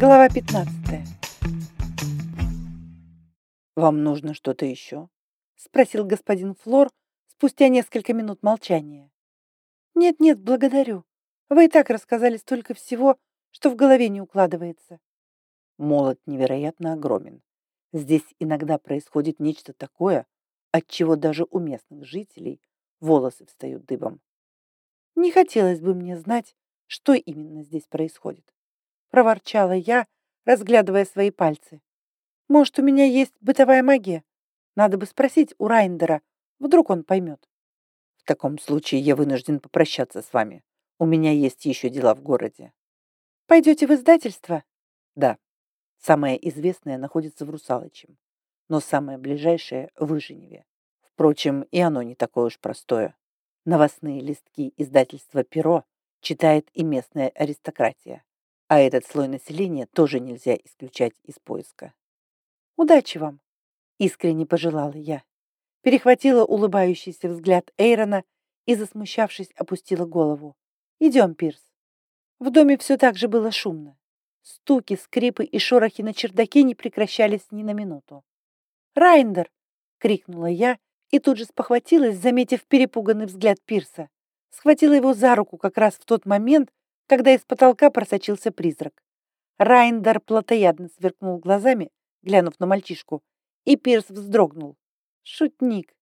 Глава 15. «Вам нужно что-то еще?» — спросил господин Флор спустя несколько минут молчания. «Нет-нет, благодарю. Вы и так рассказали столько всего, что в голове не укладывается». Молот невероятно огромен. Здесь иногда происходит нечто такое, от чего даже у местных жителей волосы встают дыбом. Не хотелось бы мне знать, что именно здесь происходит. Проворчала я, разглядывая свои пальцы. Может, у меня есть бытовая магия? Надо бы спросить у Райндера, вдруг он поймет. В таком случае я вынужден попрощаться с вами. У меня есть еще дела в городе. Пойдете в издательство? Да. Самое известное находится в Русалочем, но самое ближайшее в Выженеве. Впрочем, и оно не такое уж простое. Новостные листки издательства «Перо» читает и местная аристократия, а этот слой населения тоже нельзя исключать из поиска. «Удачи вам!» — искренне пожелала я. Перехватила улыбающийся взгляд Эйрона и, засмущавшись, опустила голову. «Идем, Пирс». В доме все так же было шумно. Стуки, скрипы и шорохи на чердаке не прекращались ни на минуту. «Райндер!» — крикнула я и тут же спохватилась, заметив перепуганный взгляд Пирса. Схватила его за руку как раз в тот момент, когда из потолка просочился призрак. Райндер плотоядно сверкнул глазами, глянув на мальчишку, и Пирс вздрогнул. «Шутник,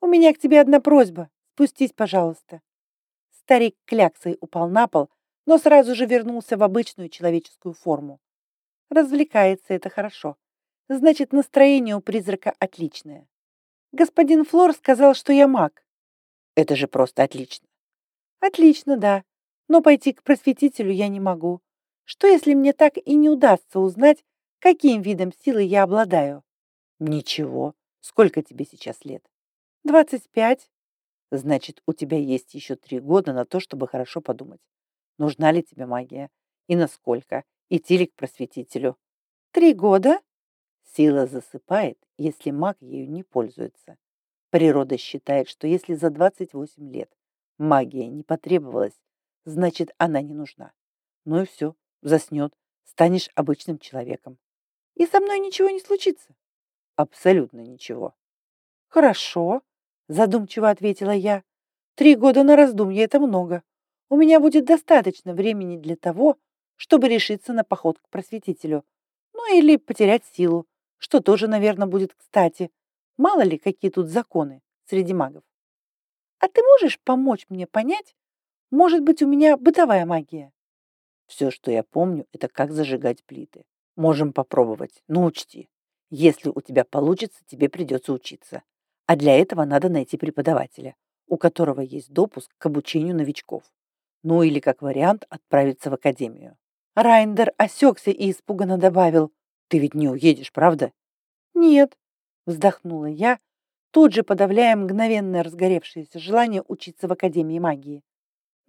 у меня к тебе одна просьба. Спустись, пожалуйста». Старик кляксой упал на пол, но сразу же вернулся в обычную человеческую форму. Развлекается это хорошо. Значит, настроение у призрака отличное. Господин Флор сказал, что я маг. Это же просто отлично. Отлично, да. Но пойти к просветителю я не могу. Что, если мне так и не удастся узнать, каким видом силы я обладаю? Ничего. Сколько тебе сейчас лет? Двадцать пять. Значит, у тебя есть еще три года на то, чтобы хорошо подумать. Нужна ли тебе магия? И насколько? Идти ли к просветителю? Три года? Сила засыпает, если маг ею не пользуется. Природа считает, что если за 28 лет магия не потребовалась, значит, она не нужна. Ну и все, заснет, станешь обычным человеком. И со мной ничего не случится? Абсолютно ничего. Хорошо, задумчиво ответила я. Три года на раздумье – это много у меня будет достаточно времени для того, чтобы решиться на поход к просветителю. Ну или потерять силу, что тоже, наверное, будет кстати. Мало ли, какие тут законы среди магов. А ты можешь помочь мне понять, может быть, у меня бытовая магия? Все, что я помню, это как зажигать плиты. Можем попробовать, но учти, если у тебя получится, тебе придется учиться. А для этого надо найти преподавателя, у которого есть допуск к обучению новичков. Ну или, как вариант, отправиться в академию. Райндер осекся и испуганно добавил. «Ты ведь не уедешь, правда?» «Нет», — вздохнула я, тут же подавляя мгновенно разгоревшееся желание учиться в Академии магии.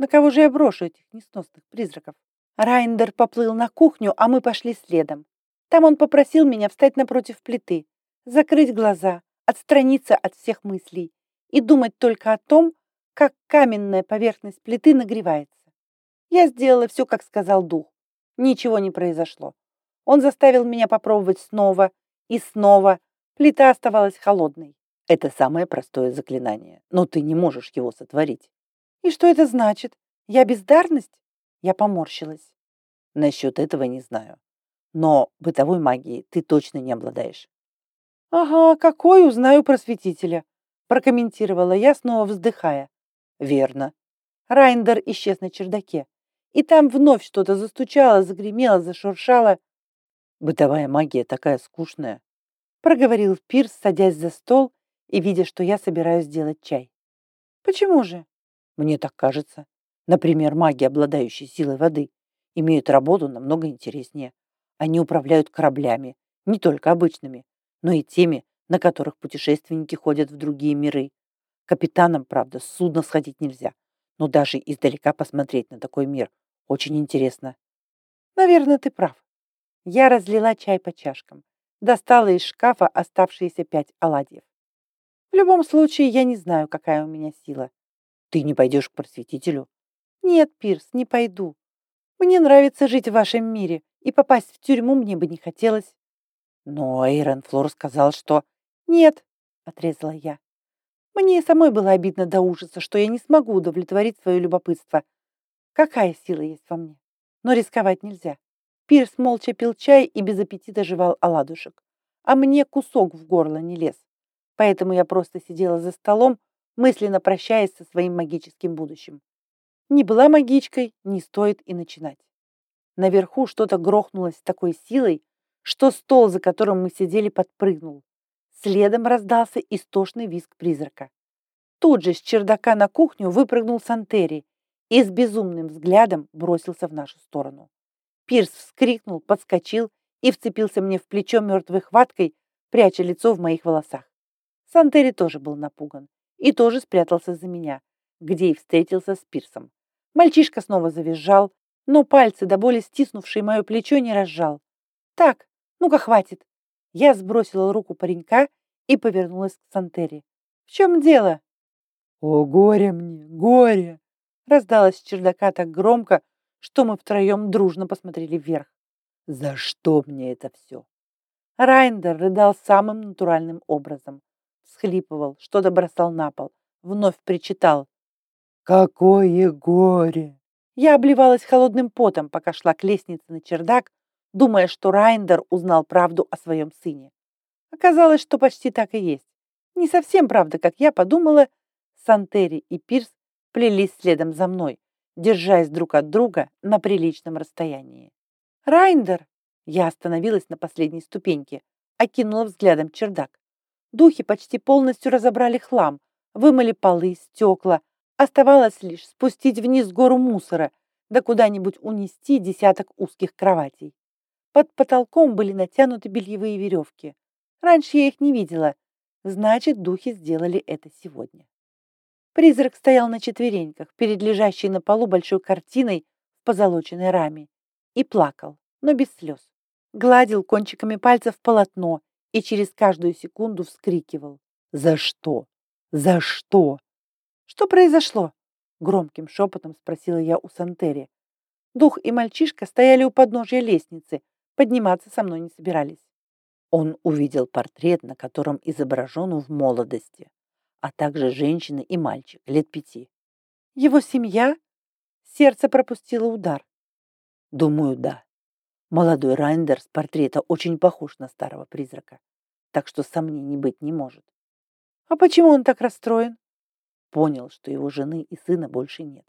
«На кого же я брошу этих несносных призраков?» Райндер поплыл на кухню, а мы пошли следом. Там он попросил меня встать напротив плиты, закрыть глаза, отстраниться от всех мыслей и думать только о том, как каменная поверхность плиты нагревается. Я сделала все, как сказал дух. Ничего не произошло. Он заставил меня попробовать снова и снова. Плита оставалась холодной. Это самое простое заклинание, но ты не можешь его сотворить. И что это значит? Я бездарность? Я поморщилась. Насчет этого не знаю. Но бытовой магией ты точно не обладаешь. Ага, какой узнаю просветителя, прокомментировала я, снова вздыхая. Верно. Райндер исчез на чердаке. И там вновь что-то застучало, загремело, зашуршало. Бытовая магия такая скучная. Проговорил Пирс, садясь за стол и видя, что я собираюсь сделать чай. Почему же? Мне так кажется. Например, маги, обладающие силой воды, имеют работу намного интереснее. Они управляют кораблями, не только обычными, но и теми, на которых путешественники ходят в другие миры. Капитанам, правда, с судна сходить нельзя, но даже издалека посмотреть на такой мир очень интересно. Наверное, ты прав. Я разлила чай по чашкам, достала из шкафа оставшиеся пять оладьев. В любом случае, я не знаю, какая у меня сила. Ты не пойдешь к просветителю? Нет, Пирс, не пойду. Мне нравится жить в вашем мире и попасть в тюрьму мне бы не хотелось. Но Эйрон Флор сказал, что... Нет, отрезала я. Мне самой было обидно до ужаса, что я не смогу удовлетворить свое любопытство. Какая сила есть во мне? Но рисковать нельзя. Пирс молча пил чай и без аппетита жевал оладушек. А мне кусок в горло не лез. Поэтому я просто сидела за столом, мысленно прощаясь со своим магическим будущим. Не была магичкой, не стоит и начинать. Наверху что-то грохнулось с такой силой, что стол, за которым мы сидели, подпрыгнул. Следом раздался истошный визг призрака. Тут же с чердака на кухню выпрыгнул Сантери и с безумным взглядом бросился в нашу сторону. Пирс вскрикнул, подскочил и вцепился мне в плечо мертвой хваткой, пряча лицо в моих волосах. Сантери тоже был напуган и тоже спрятался за меня, где и встретился с Пирсом. Мальчишка снова завизжал, но пальцы, до боли стиснувшие мое плечо, не разжал. «Так, ну-ка, хватит!» Я сбросила руку паренька и повернулась к Сантери. «В чем дело?» «О, горе мне, горе!» Раздалось с чердака так громко, что мы втроем дружно посмотрели вверх. «За что мне это все?» Райндер рыдал самым натуральным образом. Всхлипывал, что-то бросал на пол, вновь причитал. «Какое горе!» Я обливалась холодным потом, пока шла к лестнице на чердак, думая, что Райндер узнал правду о своем сыне. Оказалось, что почти так и есть. Не совсем правда, как я подумала, Сантери и Пирс плелись следом за мной, держась друг от друга на приличном расстоянии. «Райндер!» Я остановилась на последней ступеньке, окинула взглядом чердак. Духи почти полностью разобрали хлам, вымыли полы, стекла. Оставалось лишь спустить вниз гору мусора, да куда-нибудь унести десяток узких кроватей. Под потолком были натянуты бельевые веревки. Раньше я их не видела. Значит, духи сделали это сегодня. Призрак стоял на четвереньках перед лежащей на полу большой картиной в позолоченной раме и плакал, но без слез. Гладил кончиками пальцев полотно и через каждую секунду вскрикивал. «За что? За что?» «Что произошло?» Громким шепотом спросила я у Сантери. Дух и мальчишка стояли у подножия лестницы, подниматься со мной не собирались. Он увидел портрет, на котором изображен в молодости, а также женщина и мальчик лет пяти. Его семья? Сердце пропустило удар. Думаю, да. Молодой Райндер с портрета очень похож на старого призрака, так что сомнений быть не может. А почему он так расстроен? Понял, что его жены и сына больше нет,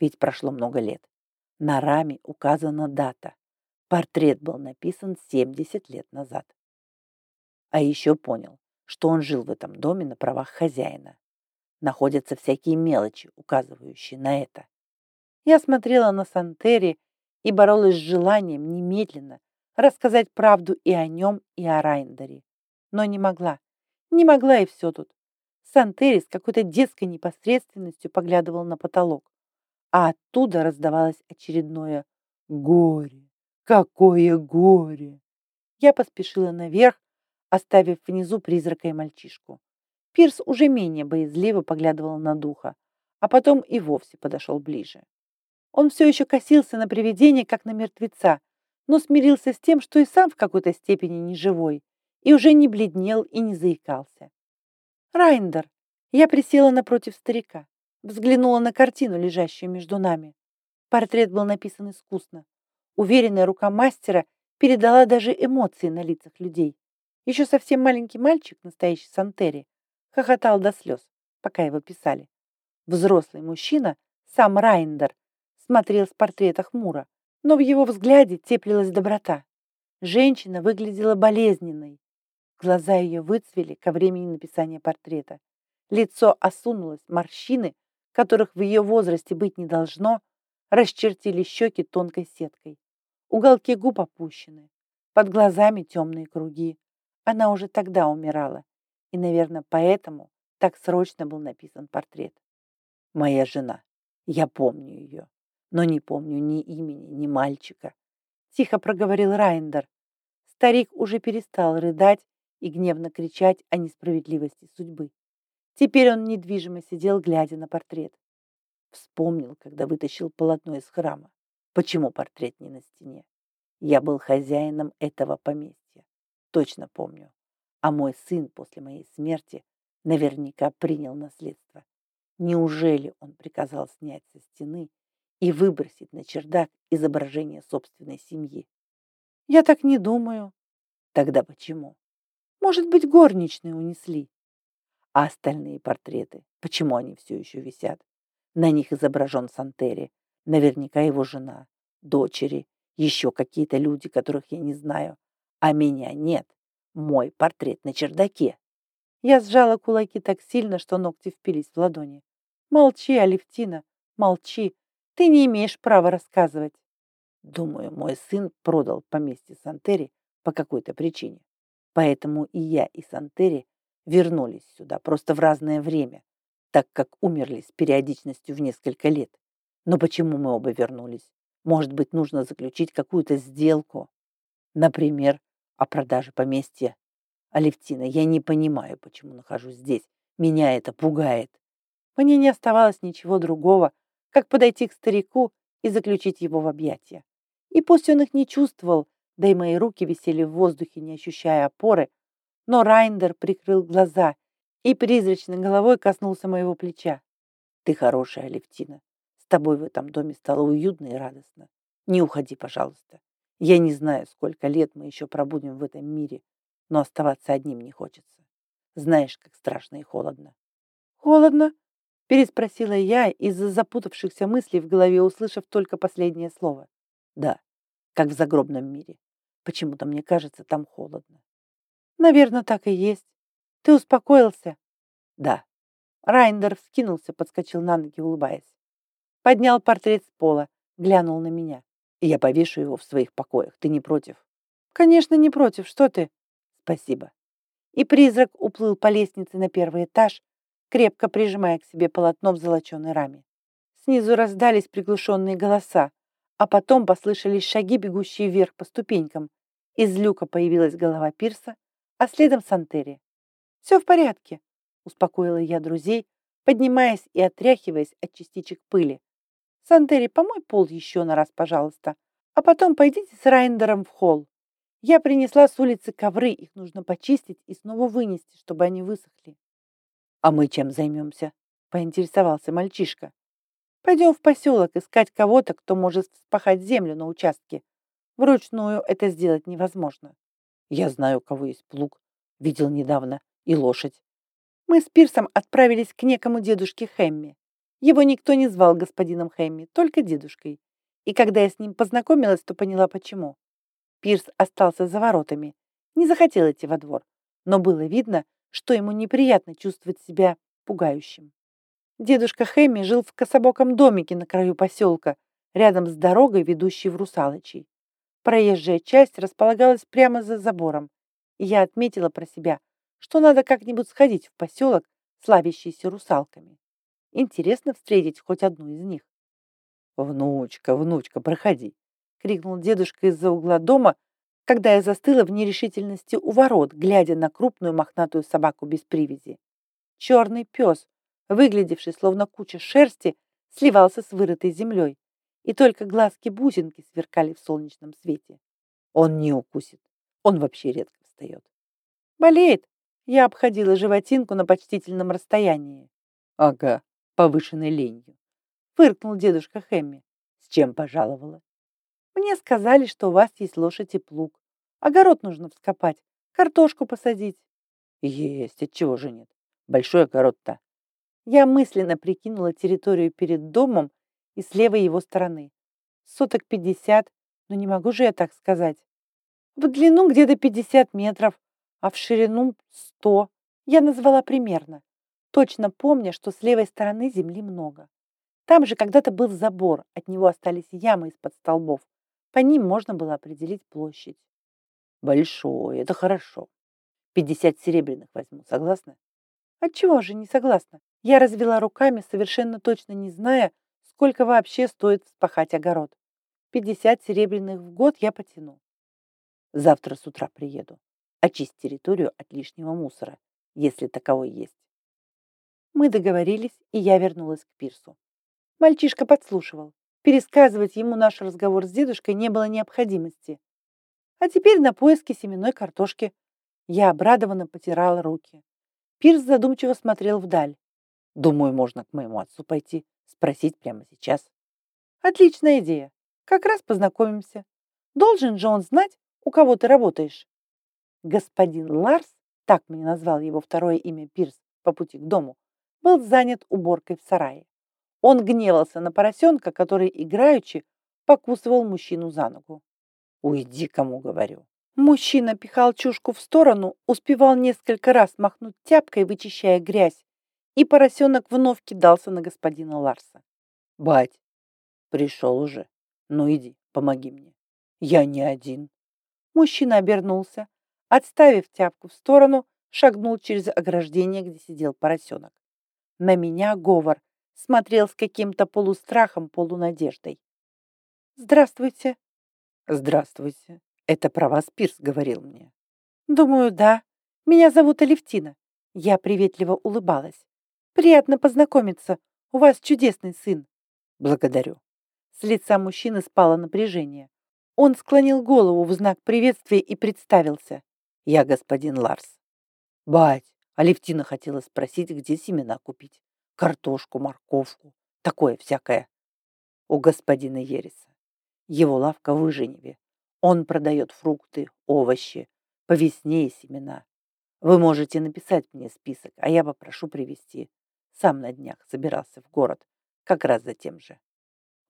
ведь прошло много лет. На раме указана дата Портрет был написан 70 лет назад. А еще понял, что он жил в этом доме на правах хозяина. Находятся всякие мелочи, указывающие на это. Я смотрела на Сантери и боролась с желанием немедленно рассказать правду и о нем, и о Райндере. Но не могла. Не могла и все тут. Сантери с какой-то детской непосредственностью поглядывал на потолок, а оттуда раздавалось очередное «горе». Какое горе! Я поспешила наверх, оставив внизу призрака и мальчишку. Пирс уже менее боязливо поглядывал на духа, а потом и вовсе подошел ближе. Он все еще косился на привидение, как на мертвеца, но смирился с тем, что и сам в какой-то степени не живой, и уже не бледнел и не заикался. «Райндер!» Я присела напротив старика, взглянула на картину, лежащую между нами. Портрет был написан искусно. Уверенная рука мастера передала даже эмоции на лицах людей. Еще совсем маленький мальчик, настоящий Сантери, хохотал до слез, пока его писали. Взрослый мужчина, сам Райндер, смотрел с портрета хмуро, но в его взгляде теплилась доброта. Женщина выглядела болезненной. Глаза ее выцвели ко времени написания портрета. Лицо осунулось, морщины, которых в ее возрасте быть не должно, расчертили щеки тонкой сеткой. Уголки губ опущены, под глазами темные круги. Она уже тогда умирала, и, наверное, поэтому так срочно был написан портрет. Моя жена. Я помню ее, но не помню ни имени, ни мальчика. Тихо проговорил Райндер. Старик уже перестал рыдать и гневно кричать о несправедливости судьбы. Теперь он недвижимо сидел, глядя на портрет. Вспомнил, когда вытащил полотно из храма. Почему портрет не на стене? Я был хозяином этого поместья. Точно помню. А мой сын после моей смерти наверняка принял наследство. Неужели он приказал снять со стены и выбросить на чердак изображение собственной семьи? Я так не думаю. Тогда почему? Может быть, горничные унесли. А остальные портреты, почему они все еще висят? На них изображен Сантери, наверняка его жена, дочери, еще какие-то люди, которых я не знаю. А меня нет. Мой портрет на чердаке. Я сжала кулаки так сильно, что ногти впились в ладони. Молчи, Алевтина, молчи. Ты не имеешь права рассказывать. Думаю, мой сын продал поместье Сантери по какой-то причине. Поэтому и я, и Сантери вернулись сюда просто в разное время, так как умерли с периодичностью в несколько лет. Но почему мы оба вернулись? Может быть, нужно заключить какую-то сделку? Например, о продаже поместья. Алевтина, я не понимаю, почему нахожусь здесь. Меня это пугает. Мне не оставалось ничего другого, как подойти к старику и заключить его в объятия. И пусть он их не чувствовал, да и мои руки висели в воздухе, не ощущая опоры, но Райндер прикрыл глаза и призрачной головой коснулся моего плеча. «Ты хорошая, Алевтина. С тобой в этом доме стало уютно и радостно. Не уходи, пожалуйста. Я не знаю, сколько лет мы еще пробудем в этом мире, но оставаться одним не хочется. Знаешь, как страшно и холодно». «Холодно?» – переспросила я из-за запутавшихся мыслей в голове, услышав только последнее слово. «Да, как в загробном мире. Почему-то мне кажется, там холодно. Наверное, так и есть. Ты успокоился? Да. Райндер вскинулся, подскочил на ноги, улыбаясь. Поднял портрет с пола, глянул на меня. Я повешу его в своих покоях. Ты не против? Конечно, не против. Что ты? Спасибо. И призрак уплыл по лестнице на первый этаж, крепко прижимая к себе полотно в золоченой раме. Снизу раздались приглушенные голоса а потом послышались шаги, бегущие вверх по ступенькам. Из люка появилась голова Пирса, а следом Сантери. «Все в порядке», — успокоила я друзей, поднимаясь и отряхиваясь от частичек пыли. «Сантери, помой пол еще на раз, пожалуйста, а потом пойдите с Райндером в холл. Я принесла с улицы ковры, их нужно почистить и снова вынести, чтобы они высохли». «А мы чем займемся?» — поинтересовался мальчишка. Пойдем в поселок искать кого-то, кто может спахать землю на участке. Вручную это сделать невозможно. Я знаю, у кого есть плуг. Видел недавно. И лошадь. Мы с Пирсом отправились к некому дедушке Хэмми. Его никто не звал господином Хэмми, только дедушкой. И когда я с ним познакомилась, то поняла, почему. Пирс остался за воротами. Не захотел идти во двор. Но было видно, что ему неприятно чувствовать себя пугающим. Дедушка Хэмми жил в кособоком домике на краю поселка, рядом с дорогой, ведущей в Русалочий. Проезжая часть располагалась прямо за забором, и я отметила про себя, что надо как-нибудь сходить в поселок, славящийся русалками. Интересно встретить хоть одну из них. «Внучка, внучка, проходи!» — крикнул дедушка из-за угла дома, когда я застыла в нерешительности у ворот, глядя на крупную мохнатую собаку без привязи. Черный пес, выглядевший словно куча шерсти, сливался с вырытой землей, и только глазки-бусинки сверкали в солнечном свете. Он не укусит, он вообще редко встает. Болеет? Я обходила животинку на почтительном расстоянии. Ага, повышенной ленью. Фыркнул дедушка Хэмми. С чем пожаловала? Мне сказали, что у вас есть лошадь и плуг. Огород нужно вскопать, картошку посадить. Есть, отчего же нет? Большой огород-то. Я мысленно прикинула территорию перед домом и с левой его стороны. Соток пятьдесят, но не могу же я так сказать. В длину где-то пятьдесят метров, а в ширину сто. Я назвала примерно, точно помня, что с левой стороны земли много. Там же когда-то был забор, от него остались ямы из-под столбов. По ним можно было определить площадь. Большой, это хорошо. Пятьдесят серебряных возьму, согласна? Отчего же не согласна? Я развела руками, совершенно точно не зная, сколько вообще стоит вспахать огород. Пятьдесят серебряных в год я потяну. Завтра с утра приеду. Очисть территорию от лишнего мусора, если таковой есть. Мы договорились, и я вернулась к пирсу. Мальчишка подслушивал. Пересказывать ему наш разговор с дедушкой не было необходимости. А теперь на поиски семенной картошки. Я обрадованно потирала руки. Пирс задумчиво смотрел вдаль. Думаю, можно к моему отцу пойти, спросить прямо сейчас. Отличная идея. Как раз познакомимся. Должен же он знать, у кого ты работаешь. Господин Ларс, так мне назвал его второе имя Пирс по пути к дому, был занят уборкой в сарае. Он гневался на поросенка, который, играючи, покусывал мужчину за ногу. «Уйди, кому говорю». Мужчина пихал чушку в сторону, успевал несколько раз махнуть тяпкой, вычищая грязь, и поросенок вновь кидался на господина Ларса. «Бать, пришел уже. Ну иди, помоги мне. Я не один». Мужчина обернулся, отставив тяпку в сторону, шагнул через ограждение, где сидел поросенок. На меня говор смотрел с каким-то полустрахом, полунадеждой. «Здравствуйте». «Здравствуйте. Это про вас Пирс говорил мне». «Думаю, да. Меня зовут Алевтина». Я приветливо улыбалась. «Приятно познакомиться. У вас чудесный сын». «Благодарю». С лица мужчины спало напряжение. Он склонил голову в знак приветствия и представился. «Я господин Ларс». «Бать, Алевтина хотела спросить, где семена купить. Картошку, морковку, такое всякое. У господина Ереса. Его лавка в Выженеве. Он продает фрукты, овощи, по весне и семена. Вы можете написать мне список, а я попрошу привезти. Сам на днях собирался в город, как раз за тем же.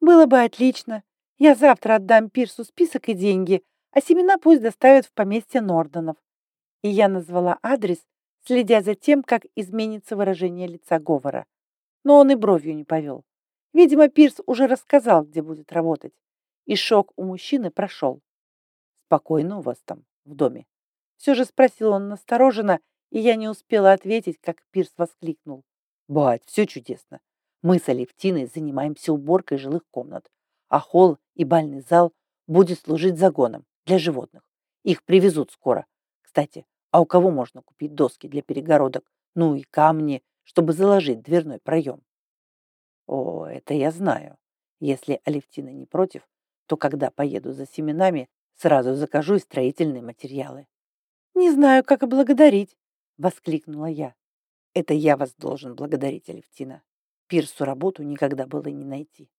Было бы отлично. Я завтра отдам Пирсу список и деньги, а семена пусть доставят в поместье Нордонов. И я назвала адрес, следя за тем, как изменится выражение лица Говора. Но он и бровью не повел. Видимо, Пирс уже рассказал, где будет работать. И шок у мужчины прошел. «Спокойно у вас там, в доме?» Все же спросил он настороженно, и я не успела ответить, как Пирс воскликнул. «Бать, все чудесно. Мы с Алевтиной занимаемся уборкой жилых комнат, а холл и бальный зал будет служить загоном для животных. Их привезут скоро. Кстати, а у кого можно купить доски для перегородок, ну и камни, чтобы заложить дверной проем? О, это я знаю. Если Алевтина не против, то когда поеду за семенами, сразу закажу и строительные материалы. «Не знаю, как и благодарить», — воскликнула я. «Это я вас должен благодарить, Алевтина. Пирсу работу никогда было не найти».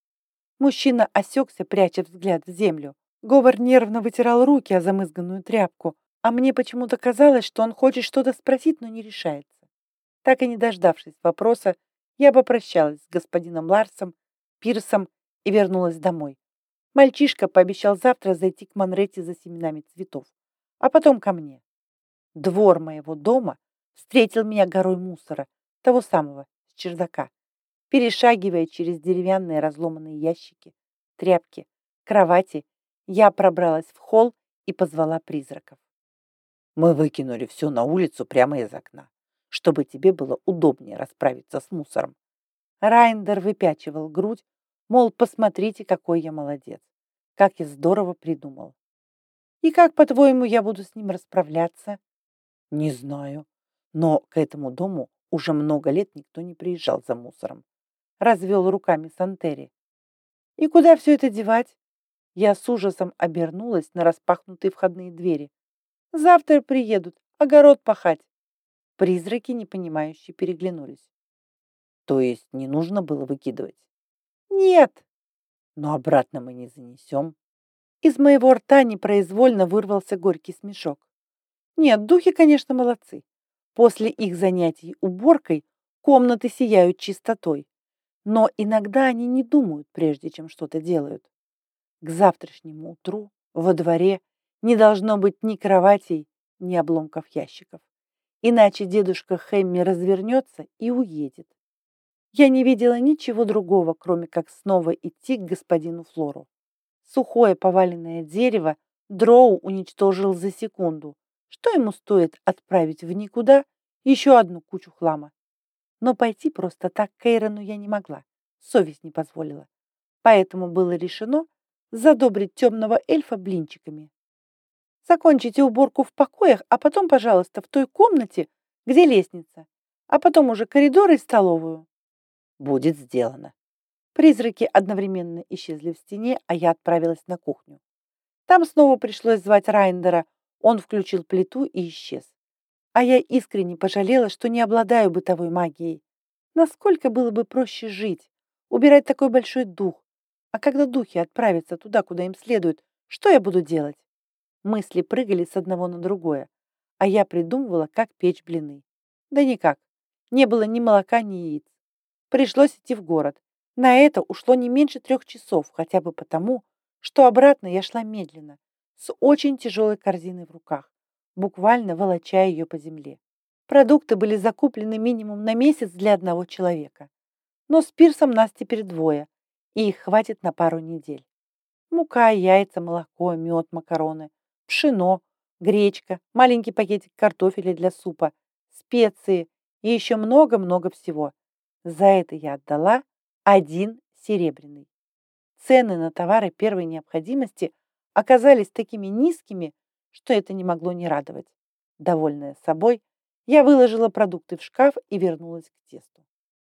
Мужчина осекся, пряча взгляд в землю. Говор нервно вытирал руки о замызганную тряпку, а мне почему-то казалось, что он хочет что-то спросить, но не решается. Так и не дождавшись вопроса, я попрощалась с господином Ларсом, Пирсом и вернулась домой. Мальчишка пообещал завтра зайти к Манретти за семенами цветов, а потом ко мне. Двор моего дома встретил меня горой мусора, того самого, с чердака. Перешагивая через деревянные разломанные ящики, тряпки, кровати, я пробралась в холл и позвала призраков. Мы выкинули все на улицу прямо из окна, чтобы тебе было удобнее расправиться с мусором. Райндер выпячивал грудь, мол, посмотрите, какой я молодец, как я здорово придумал. И как, по-твоему, я буду с ним расправляться? Не знаю, но к этому дому уже много лет никто не приезжал за мусором. Развел руками Сантери. И куда все это девать? Я с ужасом обернулась на распахнутые входные двери. Завтра приедут, огород пахать. Призраки, непонимающие, переглянулись. То есть не нужно было выкидывать? Нет. Но обратно мы не занесем. Из моего рта непроизвольно вырвался горький смешок. Нет, духи, конечно, молодцы. После их занятий уборкой комнаты сияют чистотой. Но иногда они не думают, прежде чем что-то делают. К завтрашнему утру во дворе не должно быть ни кроватей, ни обломков ящиков. Иначе дедушка Хэмми развернется и уедет. Я не видела ничего другого, кроме как снова идти к господину Флору. Сухое поваленное дерево Дроу уничтожил за секунду. Что ему стоит отправить в никуда еще одну кучу хлама? Но пойти просто так к Эйрону я не могла. Совесть не позволила. Поэтому было решено задобрить темного эльфа блинчиками. Закончите уборку в покоях, а потом, пожалуйста, в той комнате, где лестница, а потом уже коридор и столовую. Будет сделано. Призраки одновременно исчезли в стене, а я отправилась на кухню. Там снова пришлось звать Райндера. Он включил плиту и исчез. А я искренне пожалела, что не обладаю бытовой магией. Насколько было бы проще жить, убирать такой большой дух. А когда духи отправятся туда, куда им следует, что я буду делать? Мысли прыгали с одного на другое, а я придумывала, как печь блины. Да никак. Не было ни молока, ни яиц. Пришлось идти в город. На это ушло не меньше трех часов, хотя бы потому, что обратно я шла медленно, с очень тяжелой корзиной в руках, буквально волоча ее по земле. Продукты были закуплены минимум на месяц для одного человека. Но с пирсом нас теперь двое, и их хватит на пару недель. Мука, яйца, молоко, мед, макароны, пшено, гречка, маленький пакетик картофеля для супа, специи и еще много-много всего. За это я отдала один серебряный. Цены на товары первой необходимости оказались такими низкими, что это не могло не радовать. Довольная собой, я выложила продукты в шкаф и вернулась к тесту.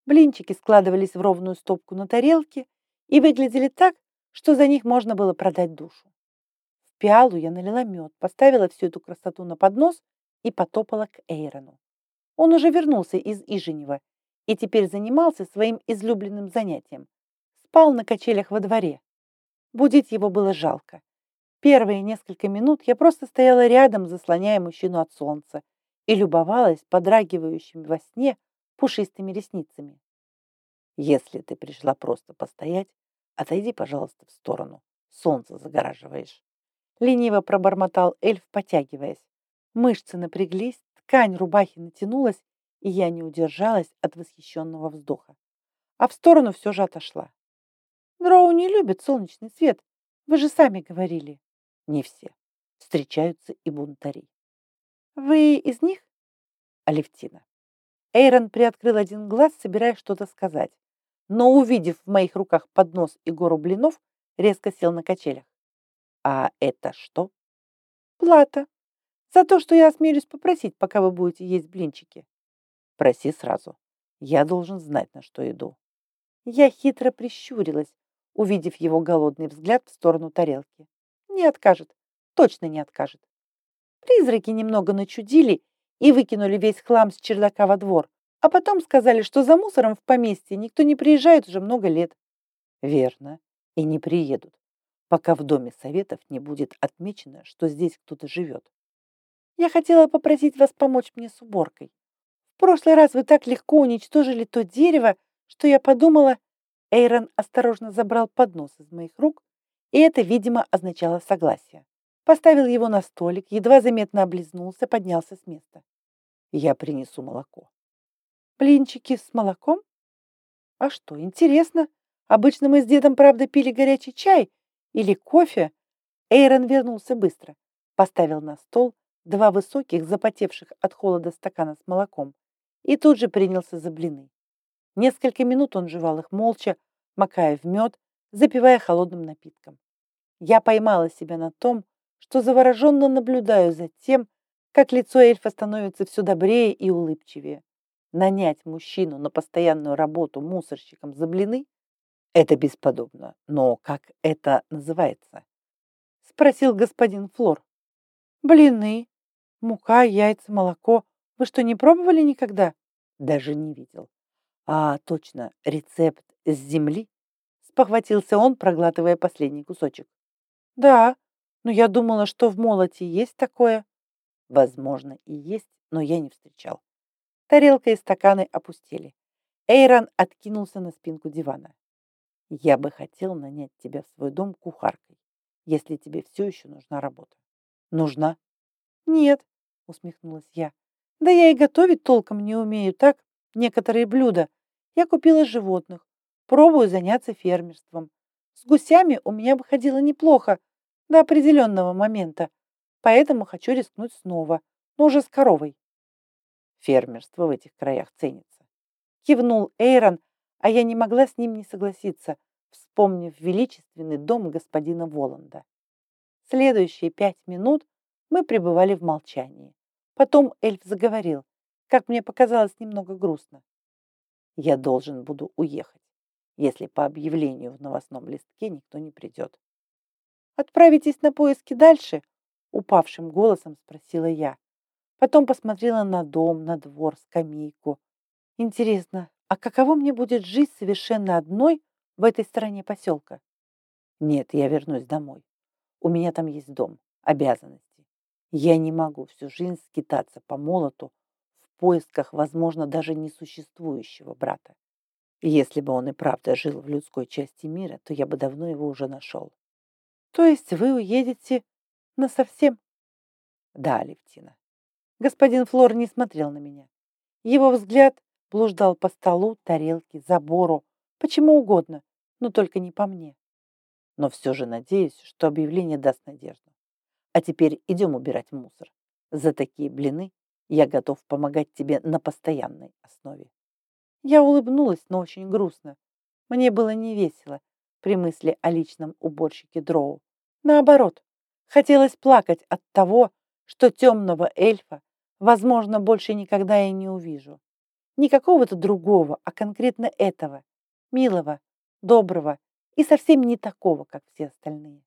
Блинчики складывались в ровную стопку на тарелке и выглядели так, что за них можно было продать душу. В пиалу я налила мед, поставила всю эту красоту на поднос и потопала к Эйрону. Он уже вернулся из Иженева и теперь занимался своим излюбленным занятием. Спал на качелях во дворе. Будить его было жалко. Первые несколько минут я просто стояла рядом, заслоняя мужчину от солнца, и любовалась подрагивающими во сне пушистыми ресницами. «Если ты пришла просто постоять, отойди, пожалуйста, в сторону. Солнце загораживаешь». Лениво пробормотал эльф, потягиваясь. Мышцы напряглись, ткань рубахи натянулась, и я не удержалась от восхищенного вздоха. А в сторону все же отошла. Дроу не любит солнечный свет. Вы же сами говорили. Не все. Встречаются и бунтари. Вы из них? Алевтина. Эйрон приоткрыл один глаз, собираясь что-то сказать, но, увидев в моих руках поднос и гору блинов, резко сел на качелях. А это что? Плата. За то, что я осмелюсь попросить, пока вы будете есть блинчики. Проси сразу. Я должен знать, на что иду. Я хитро прищурилась, увидев его голодный взгляд в сторону тарелки. Не откажет. Точно не откажет. Призраки немного начудили и выкинули весь хлам с чердака во двор, а потом сказали, что за мусором в поместье никто не приезжает уже много лет. Верно, и не приедут, пока в доме советов не будет отмечено, что здесь кто-то живет. Я хотела попросить вас помочь мне с уборкой. В прошлый раз вы так легко уничтожили то дерево, что я подумала... Эйрон осторожно забрал поднос из моих рук, и это, видимо, означало согласие. Поставил его на столик, едва заметно облизнулся, поднялся с места. Я принесу молоко. Блинчики с молоком? А что, интересно. Обычно мы с дедом, правда, пили горячий чай или кофе. Эйрон вернулся быстро, поставил на стол два высоких, запотевших от холода стакана с молоком и тут же принялся за блины. Несколько минут он жевал их молча, макая в мед, запивая холодным напитком. Я поймала себя на том, что завороженно наблюдаю за тем, как лицо эльфа становится все добрее и улыбчивее. Нанять мужчину на постоянную работу мусорщиком за блины – это бесподобно. Но как это называется? Спросил господин Флор. Блины, Мука, яйца, молоко. Вы что, не пробовали никогда? Даже не видел. А, точно, рецепт с земли? Спохватился он, проглатывая последний кусочек. Да, но я думала, что в молоте есть такое. Возможно, и есть, но я не встречал. Тарелка и стаканы опустили. Эйрон откинулся на спинку дивана. Я бы хотел нанять тебя в свой дом кухаркой, если тебе все еще нужна работа. Нужна? Нет, усмехнулась я. Да я и готовить толком не умею, так? Некоторые блюда. Я купила животных. Пробую заняться фермерством. С гусями у меня выходило неплохо до определенного момента, поэтому хочу рискнуть снова, но уже с коровой. Фермерство в этих краях ценится. Кивнул Эйрон, а я не могла с ним не согласиться, вспомнив величественный дом господина Воланда. Следующие пять минут мы пребывали в молчании. Потом эльф заговорил, как мне показалось, немного грустно. Я должен буду уехать, если по объявлению в новостном листке никто не придет. Отправитесь на поиски дальше? Упавшим голосом спросила я. Потом посмотрела на дом, на двор, скамейку. Интересно, а каково мне будет жить совершенно одной в этой стороне поселка? Нет, я вернусь домой. У меня там есть дом, обязанности. Я не могу всю жизнь скитаться по молоту в поисках, возможно, даже несуществующего брата. Если бы он и правда жил в людской части мира, то я бы давно его уже нашел. То есть вы уедете насовсем? Да, Левтина. Господин Флор не смотрел на меня. Его взгляд блуждал по столу, тарелке, забору, почему угодно, но только не по мне. Но все же надеюсь, что объявление даст надежду. А теперь идем убирать мусор. За такие блины я готов помогать тебе на постоянной основе. Я улыбнулась, но очень грустно. Мне было не весело при мысли о личном уборщике Дроу. Наоборот, хотелось плакать от того, что темного эльфа, возможно, больше никогда я не увижу. Не какого-то другого, а конкретно этого, милого, доброго и совсем не такого, как все остальные.